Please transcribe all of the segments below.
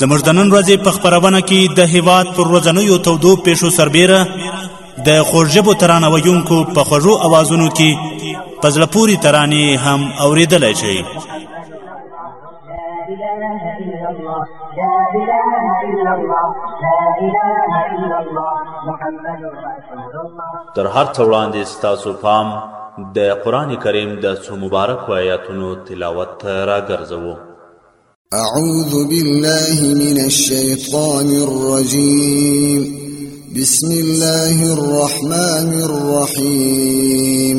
زموږ د نن ورځې په خبرونه کې د هیواد پر ورځنیو تودو پیښو سربیره د خوږژبو ترانه ویونکو په خوږو اوازونو کې په زړه پورې ترانې هم اوریدلی شئ تر هر څه وړاندې ستاسو پام د قرآن کریم د څو مبارکو آیاتونو تلاوت ته راګرځوو اعوذ بالله من الشیطان الرجیم بسم الله الرحمن الرحیم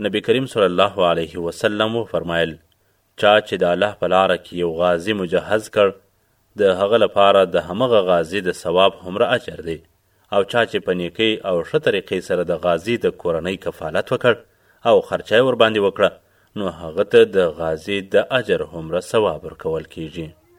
نبي کریم صلی الله علیه وسلم وفرمایل، چا چې د الله په لاره کې یو غازي مجهز کړ، د هغه لپاره د همغه غازي د ثواب هومره اجر دی، او چا چې په نېکۍ او ښه طریقې سره د غازي د کورنۍ کفالت وکړ او خرچه یې ورباندې وکړه، نو هغه ته د غازي د اجر هومره ثواب ورکول کېږي.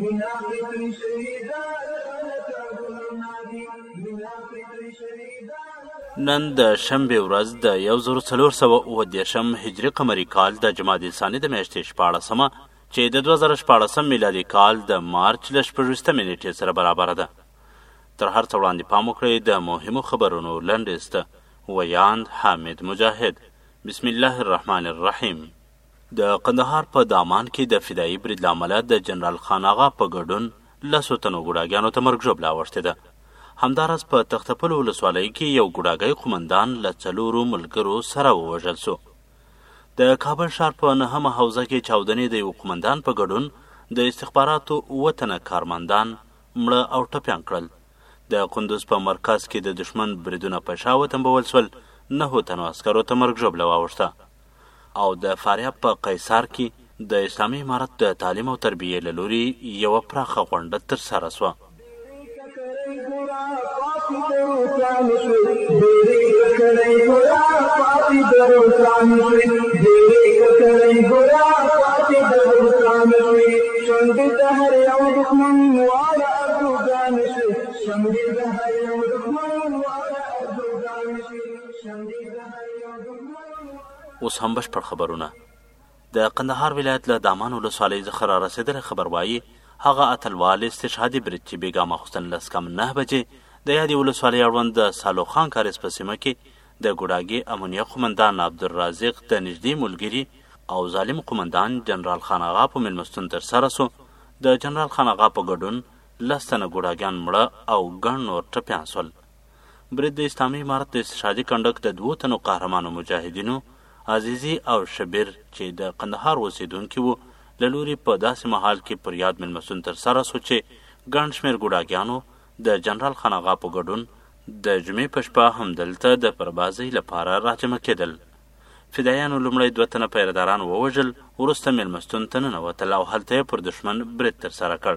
مينه فطري شوي دا ټوله کارونه دي مينه فطري شوي دا نن د شنبې ورځ د 1437 هجری قمری کال د جمادی ثانی د میاشتې 14 مه چې د 2014 میلادي کال د مارچ له 14 نیټې سره برابر ده تر هر څه وړاندې پام وکړئ د مهمو خبرونو لنډیز ته ویاند حامد مجاهد بسم الله الرحمن الرحیم د قندهار په دامان کې د فدايي بريد له امله د جنرال خان اغا په ګډون لسو تنو ګوډاګيانو ته مرګ ژوبله اوښتې ده. همداراز په تخته پل ولسوالۍ کې يو ګوډاګی قومندان له څلورو ملګرو سره ووژل شو. د کابل ښار په نهمه حوزه کې چاودنې د يو قومندان په ګډون د استخباراتو اووه تنه کارمندان مړه او ټپيان کړل. د قندوز په مرکز کې د دښمن بريدونه په شا وتمبول شول، نهو تنو عسکرو ته مرګ ژوبله واوښته. او د فاریاب په قیصار کې د اسلامي امارت د تعلیم او تربیې له لوري یوه پراخه غونډه ترسره شوه. اوس هم بشپړ خبرونه د قندهار ولایت له دامان ولسوالۍ څخه را رسېدلی خبر وایي هغه اتلوال استشهادي برید چې بېګا ماخوستن لس کم نهه بجې د یادې ولسوالۍ اړوند د سالوخان کارېز په سیمه کې د ګوډاګي امنیه قومندان عبدالرازق د نږدې ملګري او ظالم قومندان جنرال خان اغا په مېلمستون ترسره سو د جنرال خان اغا په ګډون لس تنه ګوډاګیان مړه او ګڼ نور ټپیان سول برید د اسلامي امارت د استشهادي کنډک د دوو تنو قهرمانو مجاهدینو، عزیزي او شبیر، چې د قندهار اوسېدونکي وو، له لوري په داسې مهال کې پر یاد مېلمستون ترسره شو چې ګڼ شمېر ګوډاګیانو د جنرال خان اغا په ګډون د جمعې په شپه همدلته د پربازۍ لپاره راجمع کېدل. فدایانو لومړی دوه تنه پیره داران ووژل، وروسته مېلمستون ته ننوتل او هلته یې پر دښمن برید ترسره کړ.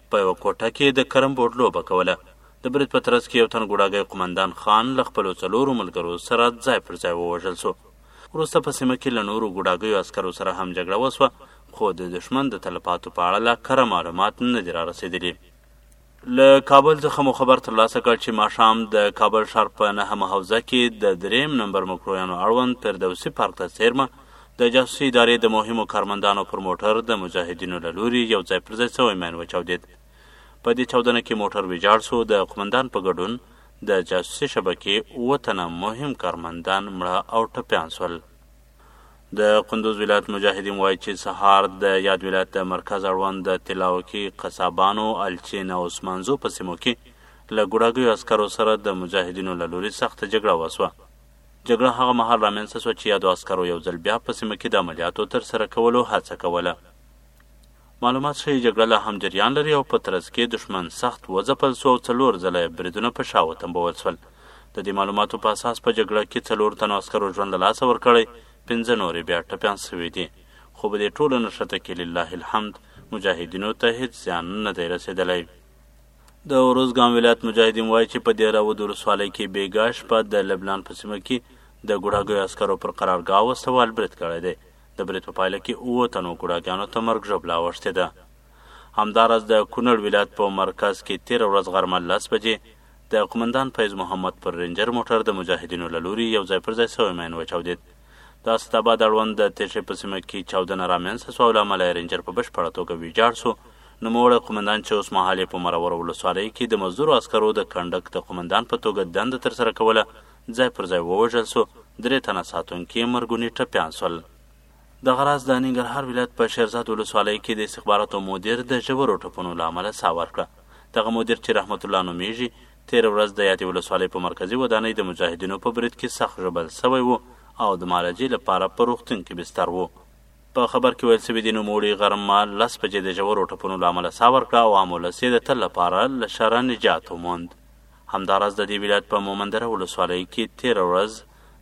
په یوه کوټه کې د کرم بورډ لوبه کوله. د برید په ترڅ کې یو تن ګوډاګی قومندان خان له خپلو څلورو ملګرو سره ځای پر ځای ووژل شو. وروسته په سیمه کې له نورو ګوډاګیو عسکرو سره هم جګړه وشوه، خو د دښمن د تلفاتو په اړه لا کره معلومات نه دي رارسېدلي. له کابل څخه مو خبر ترلاسه کړ چې ماښام د کابل ښار په نهمه حوزه کې د درېیم نمبر مکرویانو اړوند فردوسي پارک ته څېرمه د جاسوسي ادارې د مهمو کارمندانو پر موټر د مجاهدینو له لوري یو ځای پر ځای سوی مین وچاودېد. په دې چاودنه کې موټر ویجاړ شو، د قومندان په ګډون د جاسوسي شبکې اووه تنه مهم کارمندان مړه او ټپیان شول. د کندوز ولایت مجاهدین وایي چې سهار د یاد ولایت د مرکز اړوند د تلاوکي، قصابانو، الچین او عثمانزو په سیمو کې له ګوډاګیو عسکرو سره د مجاهدینو له لوري سخته جګړه وشوه. جګړه هغه مهال رامنځته شوه چې یادو عسکرو یو ځل بیا په سیمه کې د عملیاتو ترسره کولو هڅه کوله. معلومات ښیي جګړه لا هم جریان لري او په ترڅ کې دښمن سخت وځپل شو او څلور ځله یې بریدونه په شا وتمبول شول. د دې معلوماتو په اساس په جګړه کې څلور تنو عسکرو ژوند له لاسه ورکړی، پنځه نور یې بیا ټپیان شوي دي. خو په دې ټوله نښته کې لله الحمد مجاهدینو ته هېڅ زیان نه دی رسېدلی. د اروزګان ولایت مجاهدین وایي چې په دیره ود ولسوالۍ کې بیګا شپه د لبنان په سیمه کې د ګوډاګیو عسکرو پر قرارګاه وسله وال برید کړی دی. د برید په پایله کې اوو تنو ګوډاګیانو ته مرګ ژوبله اوښتې ده. همداراز د کونړ ولایت په مرکز کې تېره ورځ غرمه لس بجې د قومندان فیض محمد پر رینجر موټر د مجاهدینو له لوري یو ځای پر ځای سوی مین وچاودېد. د اسداباد اړوند د تېښې په سیمه کې چاودنه رامنځته شوه او له امله یې رینجر په بشپړه توګه ویجاړ شو. نوموړی قومندان چې اوس مهال یې په مروره ولسوالۍ کې د مزدورو عسکرو د کنډک د قومندان په توګه دنده ترسره کوله، ځای پر ځای ووژل شو، درې تنه ساتونکي یې مرګوني ټپیان شول. دغه راز د ننګرهار ولایت په شیرزاد ولسوالۍ کې د استخباراتو مدیر د ژورو ټپونو له امله ساه ورکړه. دغه مدیر چې رحمت الله نومېږي، تېره ورځ د یادې ولسوالۍ په مرکزي ودانۍ د مجاهدینو په برید کې سخت ژوبل شوی و او د معالجې لپاره په روغتون کې بستر و. په خبر کې ویل شوي دي، نوموړي غرم مهال لس بجې د ژورو ټپونو له امله ساه ورکړه او عام ولس یې د تل لپاره له شره نجات وموند. همداراز د دې ولایت په مومندره ولسوالۍ کې تېره ورځ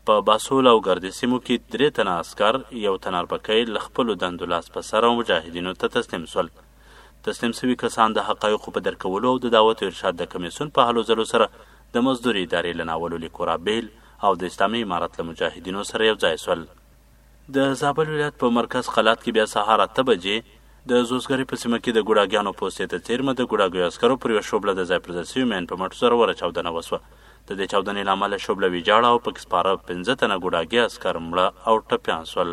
په باسول او ګردې سیمو کې درې تنه عسکر، یو تن اربکی له خپلو دندو لاس په سر او مجاهدینو ته تسلیم شول. تسلیم سوي کسان د حقایقو په درک کولو او د دعوت او ارشاد د کمیسیون په هلو ځلو سره د مزدور ادارې له ناولو لیکو را بیل او د اسلامي امارت له مجاهدینو سره یو ځای سول. د زابل ولایت په مرکز قلات کې بیا سهار اته بجې د زوزګرې په سیمه کې د ګوډاګیانو پوستې ته څېرمه د ګوډاګیو عسکرو پر یوه شوبله د ځای پر ځای سوي مین په مټ زوروره چاودنه وسوه. د دې چاودنې له امله شوبله ویجاړه او پکې سپاره پنځه تنه ګوډاګي عسکر مړه او ټپیان سول.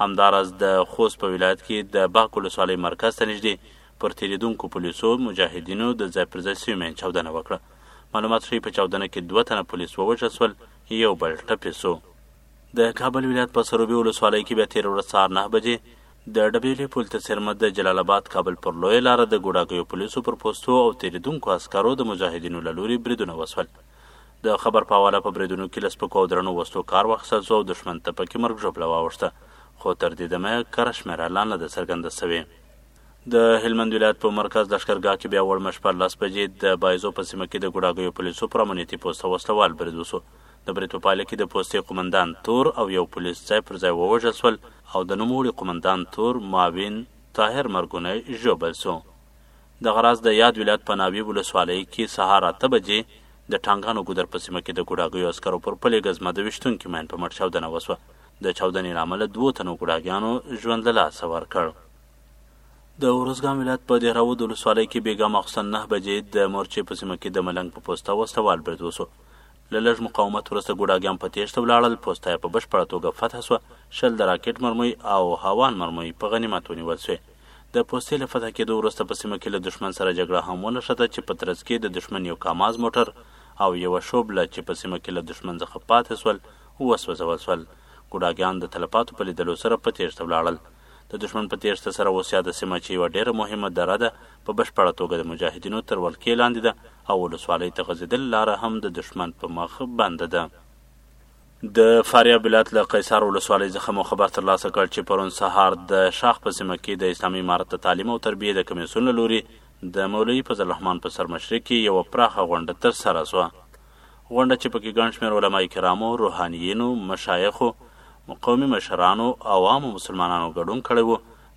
همداراز د خوست په ولایت کې د بغک ولسوالۍ مرکز ته نږدې پر تېرېدونکو پولیسو مجاهدینو د ځای پر ځای سوي مین چاودنه وکړه. معلومات ښیي په چاودنه کې دوه تنه پولیس ووژل سول، یو بل ټپي سو. د کابل ولایت په سروبي ولسوالۍ کې بیا تېره ورځ سهار نهه بجې د ډبېلې پل ته څېرمه د جلال اباد کابل پر لویه لاره د ګوډاګیو پولیسو پر پوستو او تېرېدونکو عسکرو د مجاهدینو له لوري بریدونه وسول. د خبر په حواله په بریدونو کې له سپکو او درنو وسلو کار واخیستل شو او دښمن ته پکې مرګ ژوبله واوښته، خو تر دې دمه کره شمېره لا نه ده څرګنده شوې. د هلمند ولایت په مرکز لښکرګاه کې بیا وړمه شپه لس بجې د بایزو په سیمه کې د ګوډاګیو پولیسو پر امنیتي پوسته وسله وال برید وشو. د برید په پایله کې د پوستې قومندان تور او یو پولیس ځای پر ځای ووژل شول او د نوموړي قومندان تور معاون طاهر مرګونی ژوبل شو. دغه راز د یاد ولایت په ناوې ولسوالۍ کې سهار اته بجې د ټانګانو ګودر په سیمه کې د ګوډاګیو عسکرو پر پلې ګزمده ویشتونکي ماین په مټ چاودنه وسوه. د چاودنې له امله دوو تنو ګوډاګیانو ژوند له لاسه ورکړ. د ارزګان ولایت په دهراود ولسوالۍ کې بېګا ماخوستن نهه بجې د مورچې په سیمه کې د ملنګ په پوسته وسله وال برید وسو. له لږ مقاومت وروسته ګوډاګیان په تېښته ولاړل، پوسته یې په بشپړه توګه فتح شوه، شل د راکټ مرمۍ او هاوان مرمۍ په غنیمت ونیول شوې. د پوستې له فتح کېدو وروسته په سیمه کې له دښمن سره جګړه هم ونښته چې په ترڅ کې د دښمن یو کاماز موټر او یوه شوبله چې په سیمه کې له دښمن څخه پاتې شول وسوځول شول. ګوډاګیان د تلفاتو په لیدلو سره په تېښته ولاړل. د دښمن په تېښته سره اوس یاده سیمه چې یوه ډېره مهمه دره ده، په بشپړه توګه د مجاهدینو تر ولکې لاندې ده او ولسوالۍ ته غځېدل لاره هم د دښمن په مخ بنده ده. د فاریاب ولایت له قیصار ولسوالۍ ځخه مو خبر تر لاسه کړ چې پرون سهار د شاخ په سیمه کې د اسلامي امارت د تعلیم او تربیې د کمیسیون له لوري د مولوي فضل الرحمن په سرمشري کې یوه پراخه غونډه تر سره شوه. غونډه چې پکې ګڼ شمېر علمای کرامو، روحانیینو، مشایخو، قومي مشرانو او عامو مسلمانانو ګډون کړی و،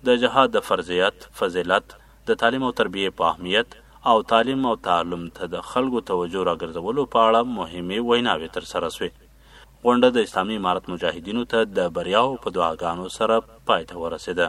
د جهاد د فرضیت، فضیلت، د تعلیم او تربیې په اهمیت او تعلیم او تعلم ته د خلکو توجه راګرځولو په اړه مهمې ویناوې ترسره شوې. غونډه د اسلامي امارت مجاهدینو ته د بریاوو په دعاګانو سره پای ته ورسېده.